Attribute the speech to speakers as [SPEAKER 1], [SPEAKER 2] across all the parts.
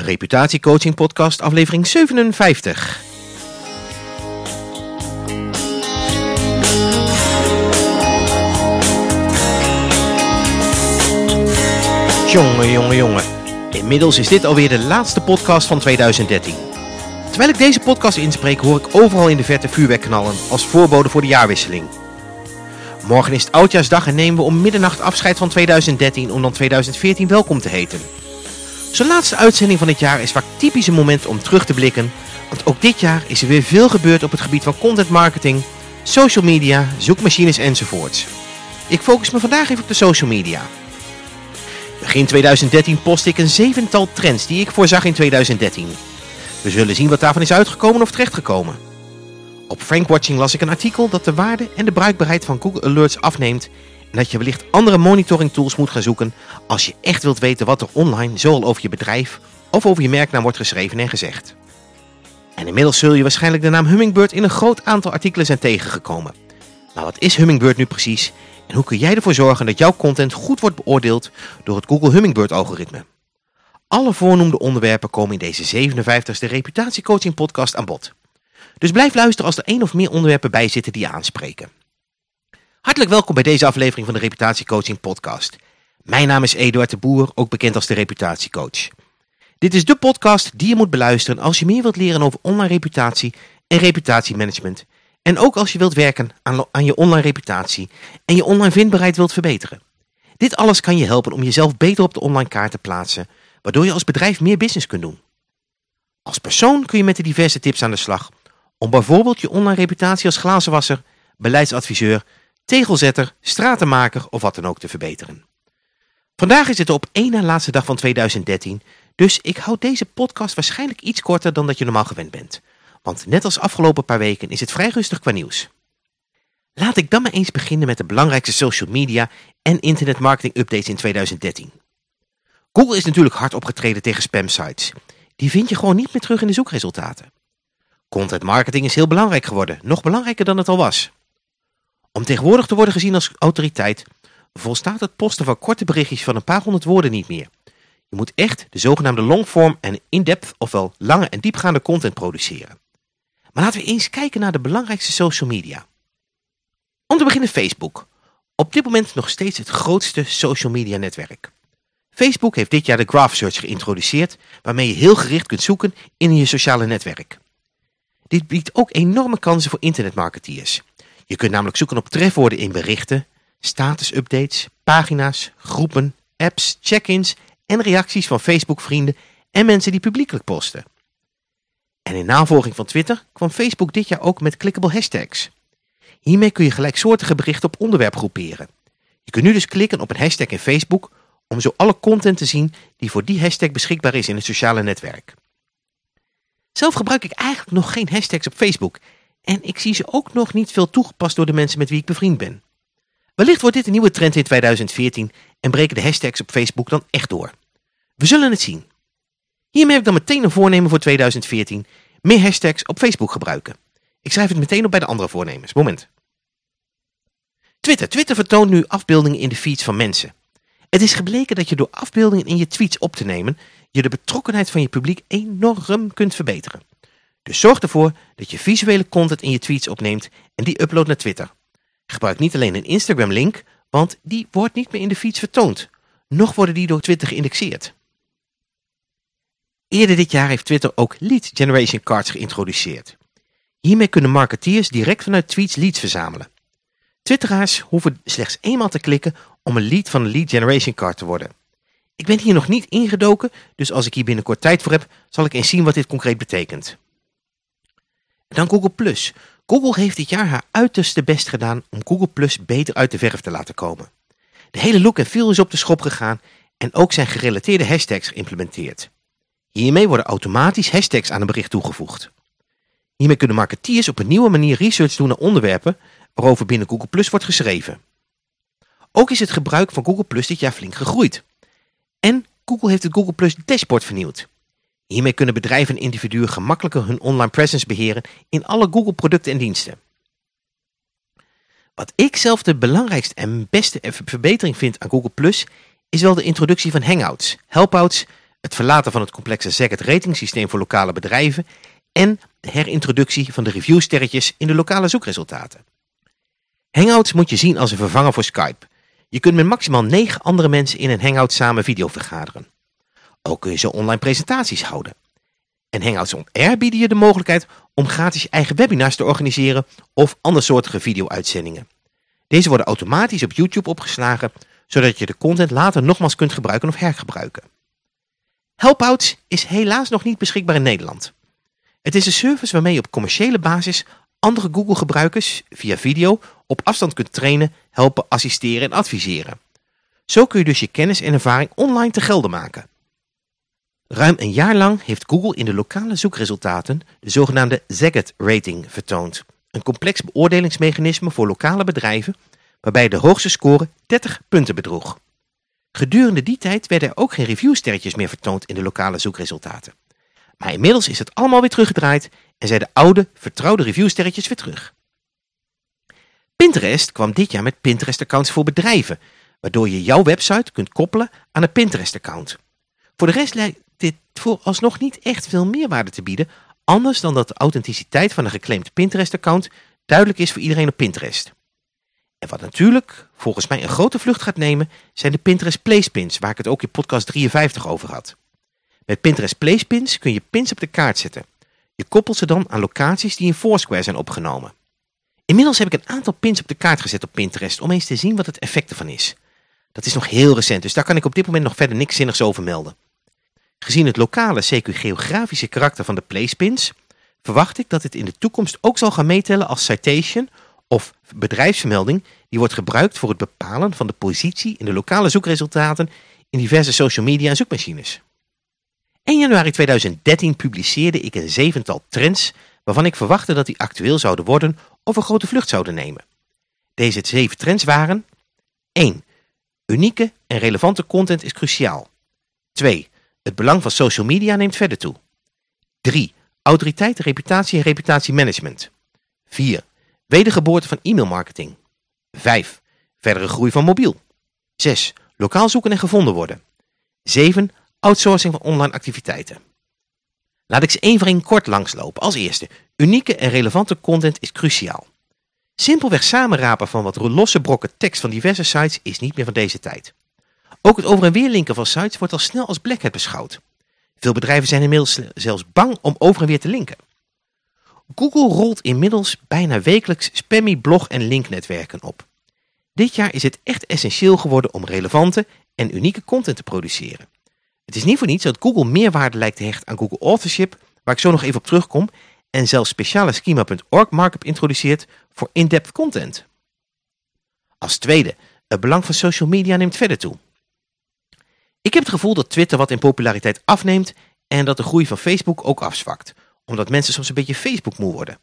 [SPEAKER 1] Reputatiecoaching podcast aflevering 57. Jongen, jongen, jongen. Inmiddels is dit alweer de laatste podcast van 2013. Terwijl ik deze podcast inspreek hoor ik overal in de verte vuurwerk knallen als voorbode voor de jaarwisseling. Morgen is het Oudjaarsdag en nemen we om middernacht afscheid van 2013 om dan 2014 welkom te heten. Zo'n laatste uitzending van dit jaar is vaak typisch een moment om terug te blikken, want ook dit jaar is er weer veel gebeurd op het gebied van content marketing, social media, zoekmachines enzovoorts. Ik focus me vandaag even op de social media. Begin 2013 post ik een zevental trends die ik voorzag in 2013. We zullen zien wat daarvan is uitgekomen of terechtgekomen. Op Frankwatching las ik een artikel dat de waarde en de bruikbaarheid van Google Alerts afneemt dat je wellicht andere monitoring tools moet gaan zoeken als je echt wilt weten wat er online zowel over je bedrijf of over je merknaam wordt geschreven en gezegd. En inmiddels zul je waarschijnlijk de naam Hummingbird in een groot aantal artikelen zijn tegengekomen. Maar wat is Hummingbird nu precies en hoe kun jij ervoor zorgen dat jouw content goed wordt beoordeeld door het Google Hummingbird algoritme? Alle voornoemde onderwerpen komen in deze 57e reputatiecoaching podcast aan bod. Dus blijf luisteren als er één of meer onderwerpen bij zitten die je aanspreken. Hartelijk welkom bij deze aflevering van de Reputatiecoaching podcast. Mijn naam is Eduard de Boer, ook bekend als de Reputatiecoach. Dit is de podcast die je moet beluisteren als je meer wilt leren over online reputatie en reputatiemanagement. En ook als je wilt werken aan, aan je online reputatie en je online vindbaarheid wilt verbeteren. Dit alles kan je helpen om jezelf beter op de online kaart te plaatsen, waardoor je als bedrijf meer business kunt doen. Als persoon kun je met de diverse tips aan de slag om bijvoorbeeld je online reputatie als glazenwasser, beleidsadviseur, tegelzetter, stratenmaker of wat dan ook te verbeteren. Vandaag is het op één na laatste dag van 2013, dus ik houd deze podcast waarschijnlijk iets korter dan dat je normaal gewend bent. Want net als afgelopen paar weken is het vrij rustig qua nieuws. Laat ik dan maar eens beginnen met de belangrijkste social media en internetmarketing updates in 2013. Google is natuurlijk hard opgetreden tegen spamsites. Die vind je gewoon niet meer terug in de zoekresultaten. Content marketing is heel belangrijk geworden, nog belangrijker dan het al was. Om tegenwoordig te worden gezien als autoriteit volstaat het posten van korte berichtjes van een paar honderd woorden niet meer. Je moet echt de zogenaamde longform en in-depth ofwel lange en diepgaande content produceren. Maar laten we eens kijken naar de belangrijkste social media. Om te beginnen Facebook. Op dit moment nog steeds het grootste social media netwerk. Facebook heeft dit jaar de Graph Search geïntroduceerd waarmee je heel gericht kunt zoeken in je sociale netwerk. Dit biedt ook enorme kansen voor internetmarketeers. Je kunt namelijk zoeken op trefwoorden in berichten, statusupdates, pagina's, groepen, apps, check-ins en reacties van Facebook-vrienden en mensen die publiekelijk posten. En in navolging van Twitter kwam Facebook dit jaar ook met clickable hashtags. Hiermee kun je gelijksoortige berichten op onderwerp groeperen. Je kunt nu dus klikken op een hashtag in Facebook om zo alle content te zien die voor die hashtag beschikbaar is in het sociale netwerk. Zelf gebruik ik eigenlijk nog geen hashtags op Facebook en ik zie ze ook nog niet veel toegepast door de mensen met wie ik bevriend ben. Wellicht wordt dit een nieuwe trend in 2014 en breken de hashtags op Facebook dan echt door. We zullen het zien. Hiermee heb ik dan meteen een voornemen voor 2014. Meer hashtags op Facebook gebruiken. Ik schrijf het meteen op bij de andere voornemens. Moment. Twitter. Twitter vertoont nu afbeeldingen in de feeds van mensen. Het is gebleken dat je door afbeeldingen in je tweets op te nemen... je de betrokkenheid van je publiek enorm kunt verbeteren. Dus zorg ervoor dat je visuele content in je tweets opneemt en die upload naar Twitter. Gebruik niet alleen een Instagram link, want die wordt niet meer in de feeds vertoond. Nog worden die door Twitter geïndexeerd. Eerder dit jaar heeft Twitter ook Lead Generation Cards geïntroduceerd. Hiermee kunnen marketeers direct vanuit tweets leads verzamelen. Twitteraars hoeven slechts eenmaal te klikken om een lead van een Lead Generation Card te worden. Ik ben hier nog niet ingedoken, dus als ik hier binnenkort tijd voor heb, zal ik eens zien wat dit concreet betekent. Dan Google+. Google heeft dit jaar haar uiterste best gedaan om Google beter uit de verf te laten komen. De hele look en feel is op de schop gegaan en ook zijn gerelateerde hashtags geïmplementeerd. Hiermee worden automatisch hashtags aan een bericht toegevoegd. Hiermee kunnen marketeers op een nieuwe manier research doen naar onderwerpen waarover binnen Google Plus wordt geschreven. Ook is het gebruik van Google Plus dit jaar flink gegroeid. En Google heeft het Google Plus dashboard vernieuwd. Hiermee kunnen bedrijven en individuen gemakkelijker hun online presence beheren in alle Google producten en diensten. Wat ik zelf de belangrijkste en beste verbetering vind aan Google Plus is wel de introductie van Hangouts, Helpouts, het verlaten van het complexe Zagat ratingsysteem voor lokale bedrijven en de herintroductie van de reviewsterretjes in de lokale zoekresultaten. Hangouts moet je zien als een vervanger voor Skype. Je kunt met maximaal 9 andere mensen in een Hangout samen video vergaderen. Ook kun je zo online presentaties houden. En Hangouts On Air bieden je de mogelijkheid om gratis eigen webinars te organiseren of andersoortige video-uitzendingen. Deze worden automatisch op YouTube opgeslagen, zodat je de content later nogmaals kunt gebruiken of hergebruiken. Helpouts is helaas nog niet beschikbaar in Nederland. Het is een service waarmee je op commerciële basis andere Google-gebruikers via video op afstand kunt trainen, helpen, assisteren en adviseren. Zo kun je dus je kennis en ervaring online te gelden maken. Ruim een jaar lang heeft Google in de lokale zoekresultaten de zogenaamde Zagat rating vertoond. Een complex beoordelingsmechanisme voor lokale bedrijven waarbij de hoogste score 30 punten bedroeg. Gedurende die tijd werden er ook geen reviewsterretjes meer vertoond in de lokale zoekresultaten. Maar inmiddels is het allemaal weer teruggedraaid en zijn de oude, vertrouwde reviewsterretjes weer terug. Pinterest kwam dit jaar met Pinterest-accounts voor bedrijven, waardoor je jouw website kunt koppelen aan een Pinterest-account. Voor de rest dit vooralsnog niet echt veel meerwaarde te bieden, anders dan dat de authenticiteit van een geclaimd Pinterest-account duidelijk is voor iedereen op Pinterest. En wat natuurlijk volgens mij een grote vlucht gaat nemen, zijn de Pinterest Placepins, waar ik het ook in podcast 53 over had. Met Pinterest Placepins kun je pins op de kaart zetten. Je koppelt ze dan aan locaties die in Foursquare zijn opgenomen. Inmiddels heb ik een aantal pins op de kaart gezet op Pinterest om eens te zien wat het effect ervan is. Dat is nog heel recent, dus daar kan ik op dit moment nog verder niks zinnigs over melden. Gezien het lokale, CQ geografische karakter van de placepins, verwacht ik dat het in de toekomst ook zal gaan meetellen als citation of bedrijfsvermelding die wordt gebruikt voor het bepalen van de positie in de lokale zoekresultaten in diverse social media en zoekmachines. 1 januari 2013 publiceerde ik een zevental trends waarvan ik verwachtte dat die actueel zouden worden of een grote vlucht zouden nemen. Deze zeven trends waren 1. Unieke en relevante content is cruciaal. 2. Het belang van social media neemt verder toe. 3. Autoriteit, reputatie en reputatiemanagement. 4. Wedergeboorte van e-mailmarketing. 5. Verdere groei van mobiel. 6. Lokaal zoeken en gevonden worden. 7. Outsourcing van online activiteiten. Laat ik ze één voor één kort langslopen. Als eerste, unieke en relevante content is cruciaal. Simpelweg samenrapen van wat losse brokken tekst van diverse sites is niet meer van deze tijd. Ook het over en weer linken van sites wordt al snel als black hat beschouwd. Veel bedrijven zijn inmiddels zelfs bang om over en weer te linken. Google rolt inmiddels bijna wekelijks spammy blog- en linknetwerken op. Dit jaar is het echt essentieel geworden om relevante en unieke content te produceren. Het is niet voor niets dat Google meer waarde lijkt te hechten aan Google Authorship, waar ik zo nog even op terugkom, en zelfs speciale schema.org markup introduceert voor in-depth content. Als tweede, het belang van social media neemt verder toe. Ik heb het gevoel dat Twitter wat in populariteit afneemt en dat de groei van Facebook ook afzwakt, omdat mensen soms een beetje Facebook moe worden.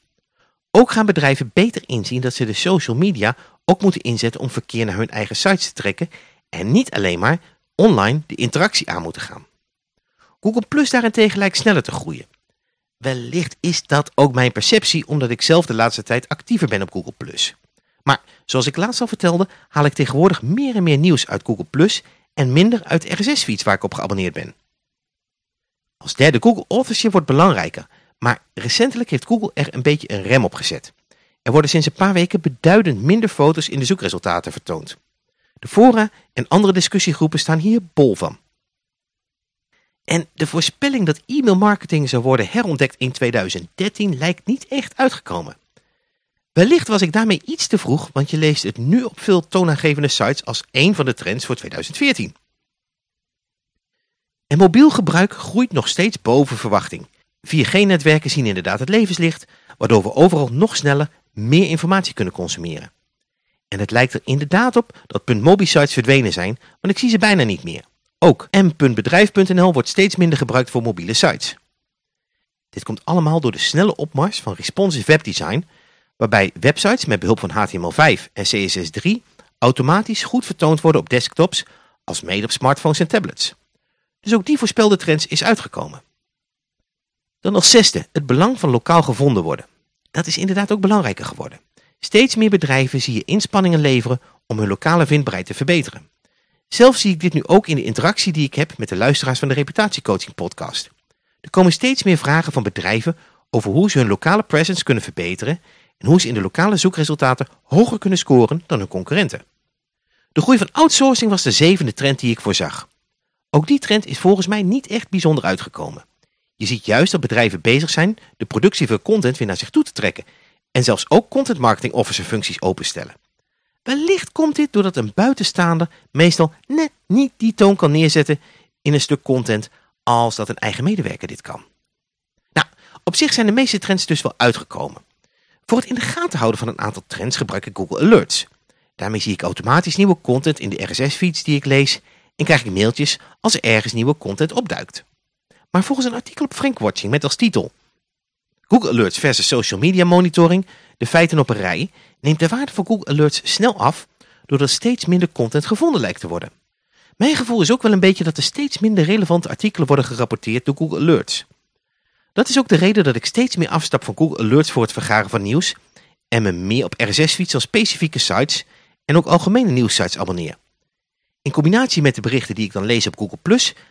[SPEAKER 1] Ook gaan bedrijven beter inzien dat ze de social media ook moeten inzetten om verkeer naar hun eigen sites te trekken en niet alleen maar online de interactie aan moeten gaan. Google Plus daarentegen lijkt sneller te groeien. Wellicht is dat ook mijn perceptie omdat ik zelf de laatste tijd actiever ben op Google Plus. Maar zoals ik laatst al vertelde, haal ik tegenwoordig meer en meer nieuws uit Google Plus en minder uit RSS-feeds waar ik op geabonneerd ben. Als derde Google Authorship wordt belangrijker, maar recentelijk heeft Google er een beetje een rem op gezet. Er worden sinds een paar weken beduidend minder foto's in de zoekresultaten vertoond. De fora en andere discussiegroepen staan hier bol van. En de voorspelling dat e-mailmarketing zou worden herontdekt in 2013 lijkt niet echt uitgekomen. Wellicht was ik daarmee iets te vroeg, want je leest het nu op veel toonaangevende sites als een van de trends voor 2014. En mobiel gebruik groeit nog steeds boven verwachting. 4G-netwerken zien inderdaad het levenslicht, waardoor we overal nog sneller meer informatie kunnen consumeren. En het lijkt er inderdaad op dat .mobi-sites verdwenen zijn, want ik zie ze bijna niet meer. Ook m.bedrijf.nl wordt steeds minder gebruikt voor mobiele sites. Dit komt allemaal door de snelle opmars van responsive webdesign, waarbij websites met behulp van HTML5 en CSS3 automatisch goed vertoond worden op desktops als mede op smartphones en tablets. Dus ook die voorspelde trends is uitgekomen. Dan als zesde, het belang van lokaal gevonden worden. Dat is inderdaad ook belangrijker geworden. Steeds meer bedrijven zie je inspanningen leveren om hun lokale vindbaarheid te verbeteren. Zelf zie ik dit nu ook in de interactie die ik heb met de luisteraars van de reputatiecoaching podcast. Er komen steeds meer vragen van bedrijven over hoe ze hun lokale presence kunnen verbeteren en hoe ze in de lokale zoekresultaten hoger kunnen scoren dan hun concurrenten. De groei van outsourcing was de zevende trend die ik voorzag. Ook die trend is volgens mij niet echt bijzonder uitgekomen. Je ziet juist dat bedrijven bezig zijn de productie van content weer naar zich toe te trekken en zelfs ook content marketing officer functies openstellen. Wellicht komt dit doordat een buitenstaander meestal net niet die toon kan neerzetten in een stuk content als dat een eigen medewerker dit kan. Nou, op zich zijn de meeste trends dus wel uitgekomen. Voor het in de gaten houden van een aantal trends gebruik ik Google Alerts. Daarmee zie ik automatisch nieuwe content in de RSS-feeds die ik lees en krijg ik mailtjes als er ergens nieuwe content opduikt. Maar volgens een artikel op Frankwatching met als titel Google Alerts versus Social Media Monitoring, de feiten op een rij, neemt de waarde van Google Alerts snel af doordat steeds minder content gevonden lijkt te worden. Mijn gevoel is ook wel een beetje dat er steeds minder relevante artikelen worden gerapporteerd door Google Alerts. Dat is ook de reden dat ik steeds meer afstap van Google Alerts voor het vergaren van nieuws en me meer op RSS-feeds als specifieke sites en ook algemene nieuwssites abonneer. In combinatie met de berichten die ik dan lees op Google+,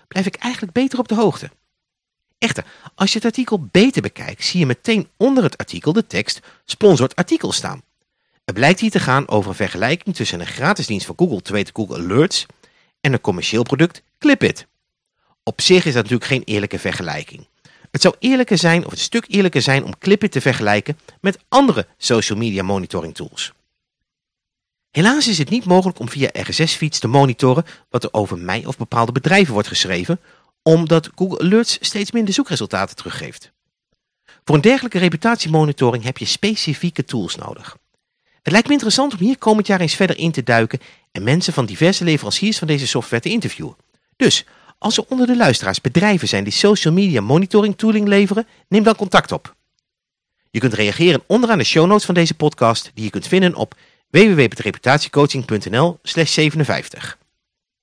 [SPEAKER 1] blijf ik eigenlijk beter op de hoogte. Echter, als je het artikel beter bekijkt, zie je meteen onder het artikel de tekst Sponsored artikel staan. Het blijkt hier te gaan over een vergelijking tussen een gratis dienst van Google, te Google Alerts, en een commercieel product, Clipit. Op zich is dat natuurlijk geen eerlijke vergelijking. Het zou eerlijker zijn, of een stuk eerlijker zijn om Clipit te vergelijken met andere social media monitoring tools. Helaas is het niet mogelijk om via RSS-feeds te monitoren wat er over mij of bepaalde bedrijven wordt geschreven, omdat Google Alerts steeds minder zoekresultaten teruggeeft. Voor een dergelijke reputatiemonitoring heb je specifieke tools nodig. Het lijkt me interessant om hier komend jaar eens verder in te duiken en mensen van diverse leveranciers van deze software te interviewen. Dus, als er onder de luisteraars bedrijven zijn die social media monitoring tooling leveren, neem dan contact op. Je kunt reageren onderaan de show notes van deze podcast die je kunt vinden op www.reputatiecoaching.nl 57.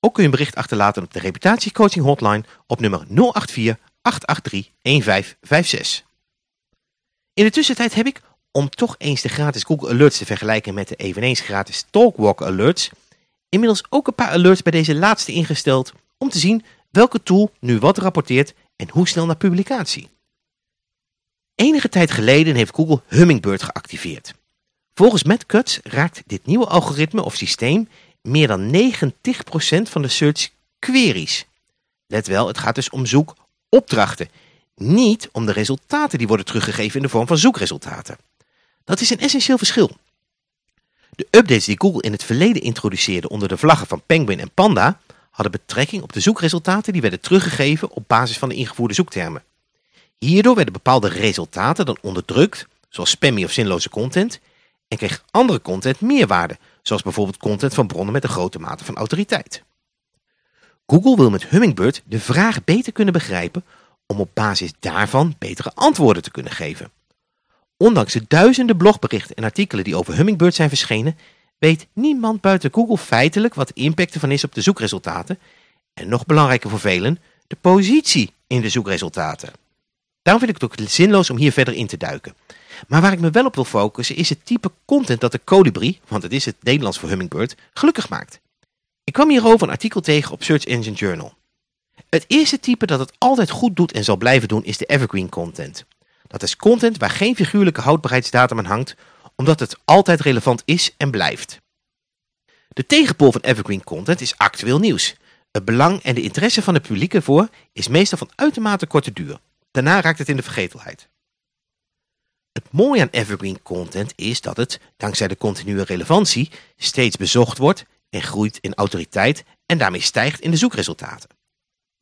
[SPEAKER 1] Ook kun je een bericht achterlaten op de reputatiecoaching hotline op nummer 084 883 1556. In de tussentijd heb ik, om toch eens de gratis Google Alerts te vergelijken met de eveneens gratis Talkwalk Alerts, inmiddels ook een paar alerts bij deze laatste ingesteld om te zien welke tool nu wat rapporteert en hoe snel naar publicatie. Enige tijd geleden heeft Google Hummingbird geactiveerd. Volgens Matt raakt dit nieuwe algoritme of systeem meer dan 90% van de search queries. Let wel, het gaat dus om zoekopdrachten, niet om de resultaten die worden teruggegeven in de vorm van zoekresultaten. Dat is een essentieel verschil. De updates die Google in het verleden introduceerde onder de vlaggen van Penguin en Panda hadden betrekking op de zoekresultaten die werden teruggegeven op basis van de ingevoerde zoektermen. Hierdoor werden bepaalde resultaten dan onderdrukt, zoals spammy of zinloze content, en kreeg andere content meer waarde, zoals bijvoorbeeld content van bronnen met een grote mate van autoriteit. Google wil met Hummingbird de vraag beter kunnen begrijpen om op basis daarvan betere antwoorden te kunnen geven. Ondanks de duizenden blogberichten en artikelen die over Hummingbird zijn verschenen, weet niemand buiten Google feitelijk wat de impact ervan is op de zoekresultaten en nog belangrijker voor velen, de positie in de zoekresultaten. Daarom vind ik het ook zinloos om hier verder in te duiken. Maar waar ik me wel op wil focussen is het type content dat de Colibri, want het is het Nederlands voor Hummingbird, gelukkig maakt. Ik kwam hierover een artikel tegen op Search Engine Journal. Het eerste type dat het altijd goed doet en zal blijven doen is de evergreen content. Dat is content waar geen figuurlijke houdbaarheidsdatum aan hangt, omdat het altijd relevant is en blijft. De tegenpool van evergreen content is actueel nieuws. Het belang en de interesse van het publiek ervoor is meestal van uitermate korte duur. Daarna raakt het in de vergetelheid. Het mooie aan evergreen content is dat het, dankzij de continue relevantie, steeds bezocht wordt en groeit in autoriteit en daarmee stijgt in de zoekresultaten.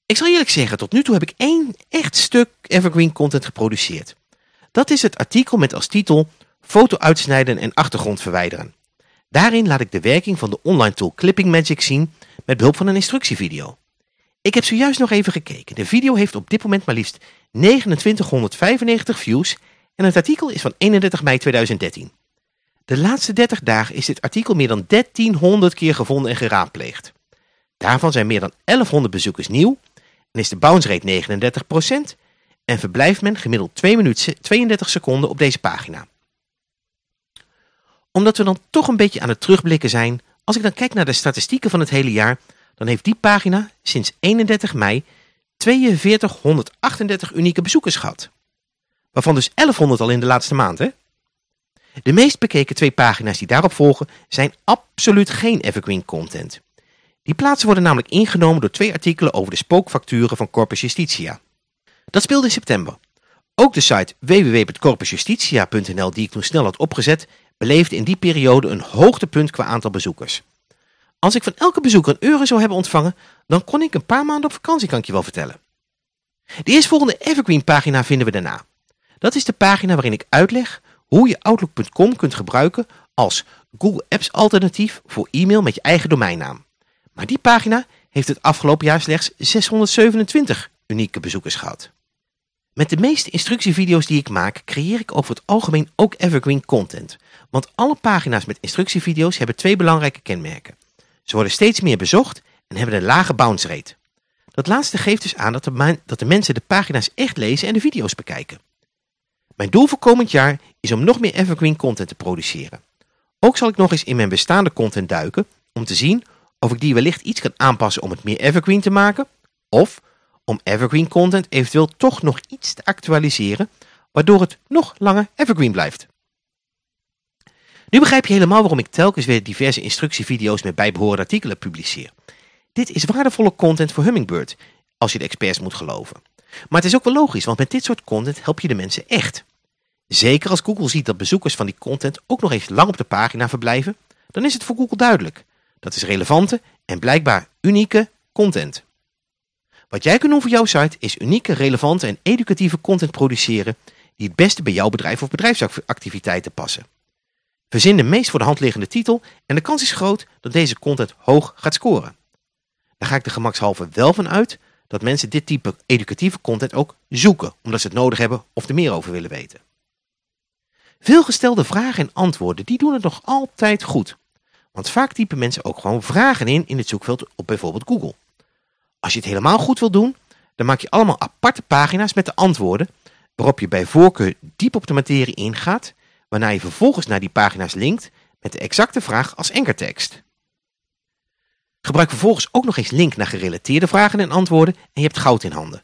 [SPEAKER 1] Ik zal eerlijk zeggen, tot nu toe heb ik één echt stuk evergreen content geproduceerd. Dat is het artikel met als titel Foto uitsnijden en achtergrond verwijderen. Daarin laat ik de werking van de online tool Clipping Magic zien met behulp van een instructievideo. Ik heb zojuist nog even gekeken. De video heeft op dit moment maar liefst 2995 views en het artikel is van 31 mei 2013. De laatste 30 dagen is dit artikel meer dan 1300 keer gevonden en geraadpleegd. Daarvan zijn meer dan 1100 bezoekers nieuw en is de bounce rate 39% en verblijft men gemiddeld 2 minuten 32 seconden op deze pagina. Omdat we dan toch een beetje aan het terugblikken zijn, als ik dan kijk naar de statistieken van het hele jaar, dan heeft die pagina sinds 31 mei 4238 unieke bezoekers gehad. Waarvan dus 1100 al in de laatste maand, hè? De meest bekeken twee pagina's die daarop volgen zijn absoluut geen evergreen content. Die plaatsen worden namelijk ingenomen door twee artikelen over de spookfacturen van Corpus Justitia. Dat speelde in september. Ook de site www.corpusjustitia.nl die ik toen snel had opgezet, beleefde in die periode een hoogtepunt qua aantal bezoekers. Als ik van elke bezoeker een euro zou hebben ontvangen, dan kon ik een paar maanden op vakantie, kan ik je wel vertellen. De eerstvolgende Evergreen pagina vinden we daarna. Dat is de pagina waarin ik uitleg hoe je Outlook.com kunt gebruiken als Google Apps alternatief voor e-mail met je eigen domeinnaam. Maar die pagina heeft het afgelopen jaar slechts 627 unieke bezoekers gehad. Met de meeste instructievideo's die ik maak, creëer ik over het algemeen ook evergreen content. Want alle pagina's met instructievideo's hebben twee belangrijke kenmerken. Ze worden steeds meer bezocht en hebben een lage bounce rate. Dat laatste geeft dus aan dat de, mensen de pagina's echt lezen en de video's bekijken. Mijn doel voor komend jaar is om nog meer evergreen content te produceren. Ook zal ik nog eens in mijn bestaande content duiken om te zien of ik die wellicht iets kan aanpassen om het meer evergreen te maken of om evergreen content eventueel toch nog iets te actualiseren waardoor het nog langer evergreen blijft. Nu begrijp je helemaal waarom ik telkens weer diverse instructievideo's met bijbehorende artikelen publiceer. Dit is waardevolle content voor Hummingbird, als je de experts moet geloven. Maar het is ook wel logisch, want met dit soort content help je de mensen echt. Zeker als Google ziet dat bezoekers van die content ook nog eens lang op de pagina verblijven, dan is het voor Google duidelijk. Dat is relevante en blijkbaar unieke content. Wat jij kunt doen voor jouw site is unieke, relevante en educatieve content produceren die het beste bij jouw bedrijf of bedrijfsactiviteiten passen. Verzin de meest voor de hand liggende titel en de kans is groot dat deze content hoog gaat scoren. Daar ga ik de gemakshalve wel van uit dat mensen dit type educatieve content ook zoeken, omdat ze het nodig hebben of er meer over willen weten. Veel gestelde vragen en antwoorden die doen het nog altijd goed. Want vaak typen mensen ook gewoon vragen in in het zoekveld op bijvoorbeeld Google. Als je het helemaal goed wil doen, dan maak je allemaal aparte pagina's met de antwoorden, waarop je bij voorkeur diep op de materie ingaat, waarna je vervolgens naar die pagina's linkt met de exacte vraag als enkertekst. Gebruik vervolgens ook nog eens link naar gerelateerde vragen en antwoorden en je hebt goud in handen.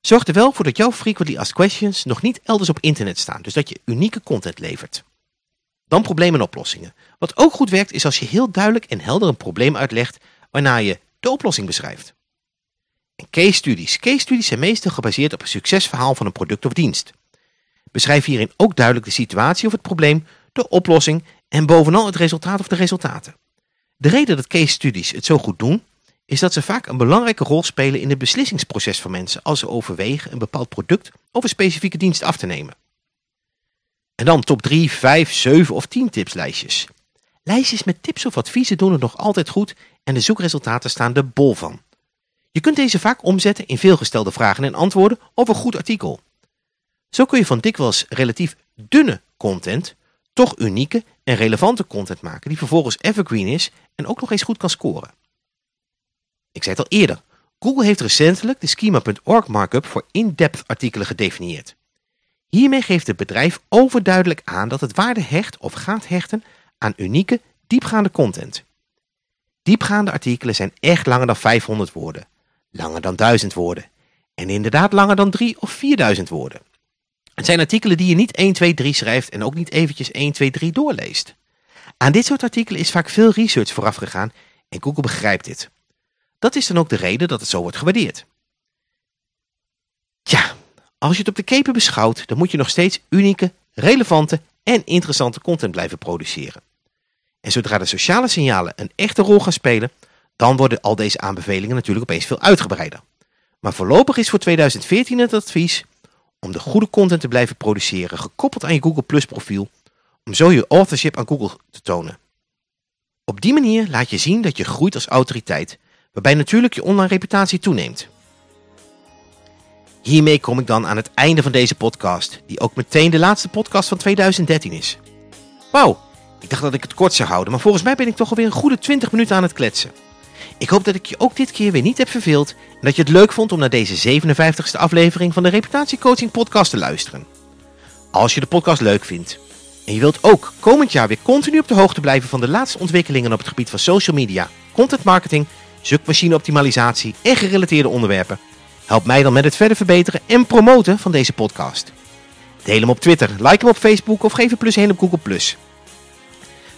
[SPEAKER 1] Zorg er wel voor dat jouw frequently asked questions nog niet elders op internet staan, dus dat je unieke content levert. Dan problemen en oplossingen. Wat ook goed werkt is als je heel duidelijk en helder een probleem uitlegt, waarna je de oplossing beschrijft. Case studies. Case studies zijn meestal gebaseerd op een succesverhaal van een product of dienst. Beschrijf hierin ook duidelijk de situatie of het probleem, de oplossing en bovenal het resultaat of de resultaten. De reden dat case studies het zo goed doen, is dat ze vaak een belangrijke rol spelen in het beslissingsproces van mensen als ze overwegen een bepaald product of een specifieke dienst af te nemen. En dan top 3, 5, 7 of 10 tipslijstjes. Lijstjes met tips of adviezen doen het nog altijd goed en de zoekresultaten staan er bol van. Je kunt deze vaak omzetten in veelgestelde vragen en antwoorden of een goed artikel. Zo kun je van dikwijls relatief dunne content toch unieke en relevante content maken die vervolgens evergreen is en ook nog eens goed kan scoren. Ik zei het al eerder, Google heeft recentelijk de schema.org markup voor in-depth artikelen gedefinieerd. Hiermee geeft het bedrijf overduidelijk aan dat het waarde hecht of gaat hechten aan unieke, diepgaande content. Diepgaande artikelen zijn echt langer dan 500 woorden, langer dan 1000 woorden en inderdaad langer dan 3 of 4000 woorden. Het zijn artikelen die je niet 1, 2, 3 schrijft en ook niet eventjes 1, 2, 3 doorleest. Aan dit soort artikelen is vaak veel research vooraf gegaan en Google begrijpt dit. Dat is dan ook de reden dat het zo wordt gewaardeerd. Tja, als je het op de keper beschouwt, dan moet je nog steeds unieke, relevante en interessante content blijven produceren. En zodra de sociale signalen een echte rol gaan spelen, dan worden al deze aanbevelingen natuurlijk opeens veel uitgebreider. Maar voorlopig is voor 2014 het advies om de goede content te blijven produceren, gekoppeld aan je Google Plus profiel, om zo je authorship aan Google te tonen. Op die manier laat je zien dat je groeit als autoriteit, waarbij natuurlijk je online reputatie toeneemt. Hiermee kom ik dan aan het einde van deze podcast, die ook meteen de laatste podcast van 2013 is. Wauw, ik dacht dat ik het kort zou houden, maar volgens mij ben ik toch alweer een goede 20 minuten aan het kletsen. Ik hoop dat ik je ook dit keer weer niet heb verveeld en dat je het leuk vond om naar deze 57ste aflevering van de Reputatiecoaching podcast te luisteren. Als je de podcast leuk vindt en je wilt ook komend jaar weer continu op de hoogte blijven van de laatste ontwikkelingen op het gebied van social media, content marketing zoekmachineoptimalisatie en gerelateerde onderwerpen? Help mij dan met het verder verbeteren en promoten van deze podcast. Deel hem op Twitter, like hem op Facebook of geef een plus 1 op Google+. Het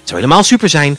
[SPEAKER 1] zou helemaal super zijn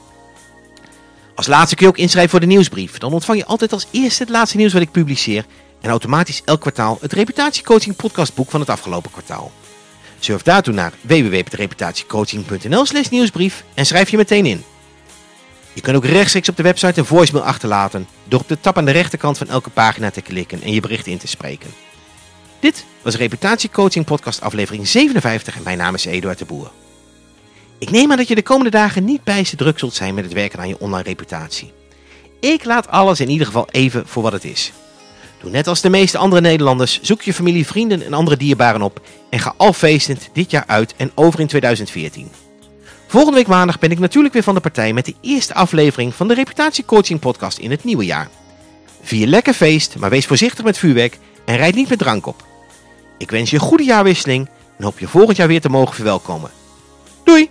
[SPEAKER 1] Als laatste kun je ook inschrijven voor de nieuwsbrief. Dan ontvang je altijd als eerste het laatste nieuws wat ik publiceer en automatisch elk kwartaal het reputatiecoaching podcastboek van het afgelopen kwartaal. Surf daartoe naar www.reputatiecoaching.nl slash nieuwsbrief en schrijf je meteen in. Je kunt ook rechtstreeks op de website een voicemail achterlaten door op de tab aan de rechterkant van elke pagina te klikken en je bericht in te spreken. Dit was Reputatiecoaching podcast aflevering 57 en mijn naam is Eduard de Boer. Ik neem aan dat je de komende dagen niet bijster druk zult zijn met het werken aan je online reputatie. Ik laat alles in ieder geval even voor wat het is. Doe net als de meeste andere Nederlanders, zoek je familie, vrienden en andere dierbaren op en ga al feestend dit jaar uit en over in 2014. Volgende week maandag ben ik natuurlijk weer van de partij met de eerste aflevering van de Reputatiecoaching podcast in het nieuwe jaar. Vier lekker feest, maar wees voorzichtig met vuurwerk en rijd niet met drank op. Ik wens je een goede jaarwisseling en hoop je volgend jaar weer te mogen verwelkomen. Doei!